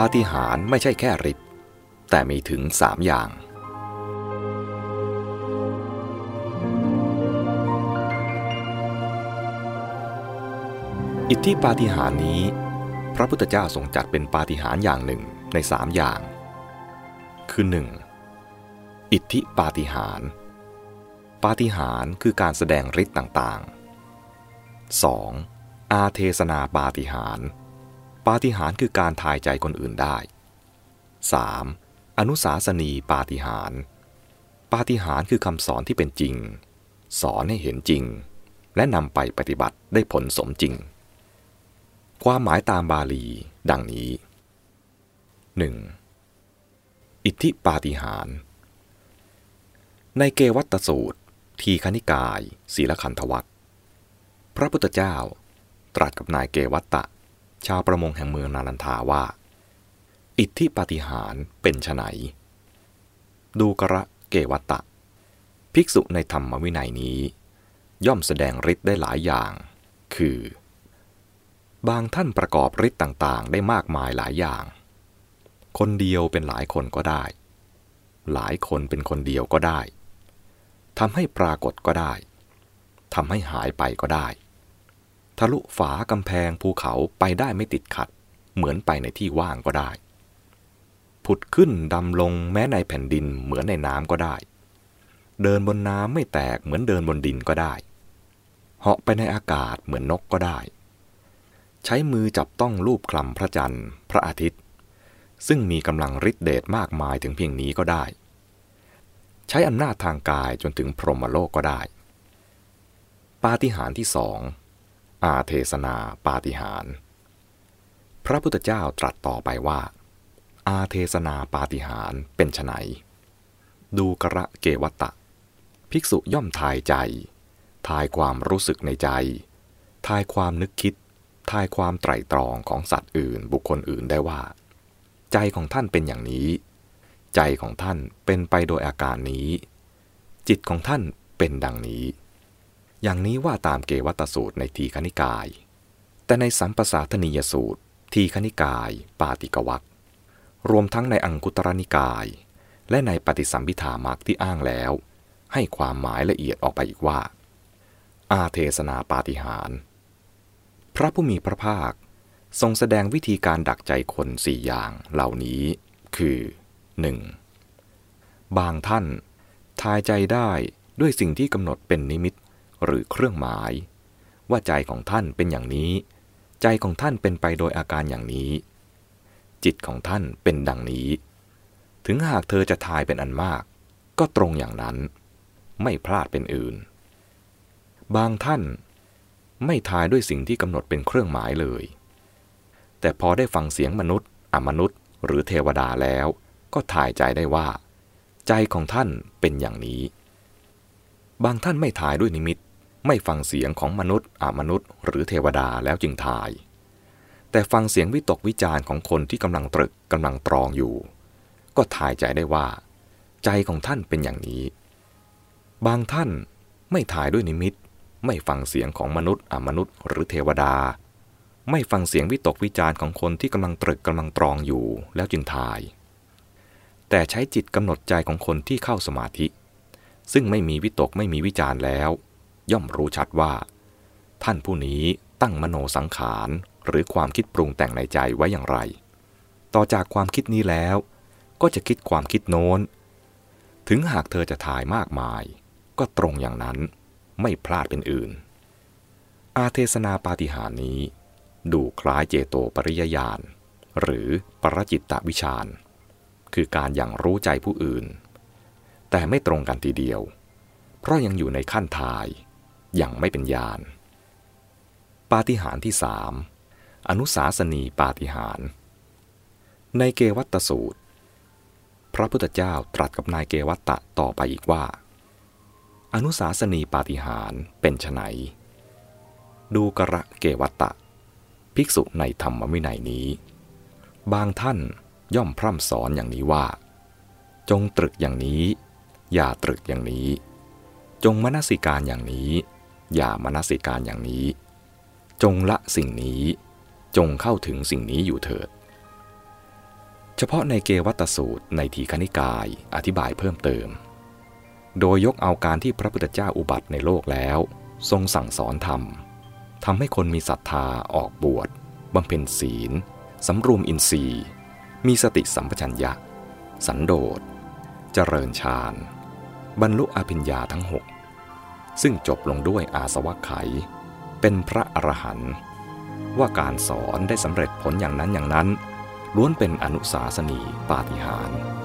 ปาฏิหาริย์ไม่ใช่แค่ฤทธิ์แต่มีถึงสามอย่าง อิทธิปาฏิหาริย์นี้ พระพุทธเจ้าทรงจัดเป็นปาฏิหาริย์อย่างหนึ่งในสามอย่าง คือ 1. อิทธิปาฏิหาริย์ปาฏิหาริย์คือการแสดงฤทธิ์ต่างๆ 2. อาเทศนาปาฏิหาริย์ ปาฏิหาริย์คือการทายใจคนอื่นได้ 3. อนุสาสนีปาฏิหาริย์ปาฏิหาริย์คือคำสอนที่เป็นจริง สอนให้เห็นจริง และนำไปปฏิบัติได้ผลสมจริง ความหมายตามบาลีดังนี้ 1. อิทธิปาฏิหาริย์ในเกวัตสูตร ทีคณิกาย ศีลขันธวัคพระพุทธเจ้า ตรัสกับนายเกวัตตะ ชาวประมงแห่งเมืองนาลันทาว่า อิทธิปาฏิหาริย์เป็นไฉนดูกระเกวัตตะ ภิกษุในธรรมวินัยนี้ ย่อมแสดงฤทธิ์ได้หลายอย่าง คือ บางท่านประกอบฤทธิ์ต่างๆ ได้มากมายหลายอย่าง คนเดียวเป็นหลายคนก็ได้ หลายคนเป็นคนเดียวก็ได้ทำให้ปรากฏก็ได้ทำให้หายไปก็ได้ ทะลุฝากำแพงภูเขาไปได้ไม่ติดขัด เหมือนไปในที่ว่างก็ได้ ผุดขึ้นดำลงแม้ในแผ่นดินเหมือนในน้ำก็ได้ เดินบนน้ำไม่แตกเหมือนเดินบนดินก็ได้ เหาะไปในอากาศเหมือนนกก็ได้ ใช้มือจับต้องรูปคลำพระจันทร์ พระอาทิตย์ ซึ่งมีกำลังฤทธิเดชมากมายถึงเพียงนี้ก็ได้ ใช้อำนาจทางกายจนถึงพรหมโลกก็ได้ ปาฏิหาริย์ที่สอง อาเทศนาปาฏิหาร พระพุทธเจ้าตรัสต่อไปว่า อาเทศนาปาฏิหารเป็นไนดูกระเกวัตตะ ภิกษุย่อมทายใจ ทายความรู้สึกในใจ ทายความนึกคิด ทายความไตรตรองของสัตว์อื่นบุคคลอื่นได้ว่า ใจของท่านเป็นอย่างนี้ ใจของท่านเป็นไปโดยอาการนี้ จิตของท่านเป็นดังนี้ อย่างนี้ว่าตามเกวัตสูตรในทีคณิกาย แต่ในสัมปสาธนิยสูตร ทีคณิกาย ปาติกวักรวมทั้งในอังคุตรนิกาย และในปฏิสัมพิธามักที่อ้างแล้ว ให้ความหมายละเอียดออกไปอีกว่า อาเทศนาปาฏิหารพระผู้มีพระภาค ทรงแสดงวิธีการดักใจคนสี่อย่างเหล่านี้ คือหนึ่งบางท่าน ทายใจได้ด้วยสิ่งที่กำหนดเป็นนิมิต หรือเครื่องหมาย ว่าใจของท่านเป็นอย่างนี้ ใจของท่านเป็นไปโดยอาการอย่างนี้ จิตของท่านเป็นดังนี้ ถึงหากเธอจะทายเป็นอันมาก ก็ตรงอย่างนั้น ไม่พลาดเป็นอื่น บางท่านไม่ทายด้วยสิ่งที่กำหนดเป็นเครื่องหมายเลย แต่พอได้ฟังเสียงมนุษย์ อมนุษย์ หรือเทวดาแล้ว ก็ถ่ายใจได้ว่า ใจของท่านเป็นอย่างนี้ บางท่านไม่ถ่ายด้วยนิมิต ไม่ฟังเสียงของมนุษย์อมนุษย์หรือเทวดาแล้วจึงถ่าย แต่ฟังเสียงวิตกวิจารณ์ของคนที่กำลังตรึกกำลังตรองอยู่ ก็ถ่ายใจได้ว่า ใจของท่านเป็นอย่างนี้ บางท่านไม่ถ่ายด้วยนิมิต ไม่ฟังเสียงของมนุษย์อมนุษย์หรือเทวดา ไม่ฟังเสียงวิตกวิจารณ์ของคนที่กำลังตรึกกำลังตรองอยู่แล้วจึงถ่าย แต่ใช้จิตกำหนดใจของคนที่เข้าสมาธิ ซึ่งไม่มีวิตกไม่มีวิจารแล้ว ย่อมรู้ชัดว่า ท่านผู้นี้ตั้งมโนสังขารหรือความคิดปรุงแต่งในใจไว้อย่างไร ต่อจากความคิดนี้แล้ว ก็จะคิดความคิดโน้น ถึงหากเธอจะถ่ายมากมาย ก็ตรงอย่างนั้นไม่พลาดเป็นอื่น อาเทศนาปาฏิหานี้ ดูคล้ายเจโตปริยญาณหรือปรจิตตวิชาญคือการอย่างรู้ใจผู้อื่น แต่ไม่ตรงกันทีเดียว เพราะยังอยู่ในขั้นทาย อยังไม่เป็นญาณ ปาฏิหาริย์ที่สามอนุสาสนีปาฏิหาริย์ในเกวัตสูตร พระพุทธเจ้าตรัสกับนายเกวัตตะต่อไปอีกว่า อนุสาสนีปาฏิหาริย์เป็นไนดูกระเกวัตตะ ภิกษุในธรรมวินัยนี้ บางท่านย่อมพร่ำสอนอย่างนี้ว่า จงตรึกอย่างนี้ อย่าตรึกอย่างนี้ จงมนสิการอย่างนี้ อย่ามนสิการอย่างนี้ จงละสิ่งนี้ จงเข้าถึงสิ่งนี้อยู่เถิด เฉพาะในเกวัตสูตรในทีคณิกายอธิบายเพิ่มเติม โดยยกเอาการที่พระพุทธเจ้าอุบัติในโลกแล้ว ทรงสั่งสอนธรรมทำให้คนมีศรัทธาออกบวชบำเพ็ญศีลสำรวมอินทรีย์ มีสติสัมปชัญญะ สันโดษ เจริญฌาน บรรลุอภิญญาทั้งหก ซึ่งจบลงด้วยอาสวะไข เป็นพระอรหันต์ว่าการสอนได้สำเร็จผลอย่างนั้นอย่างนั้น ล้วนเป็นอนุสาสนีปาฏิหาริย์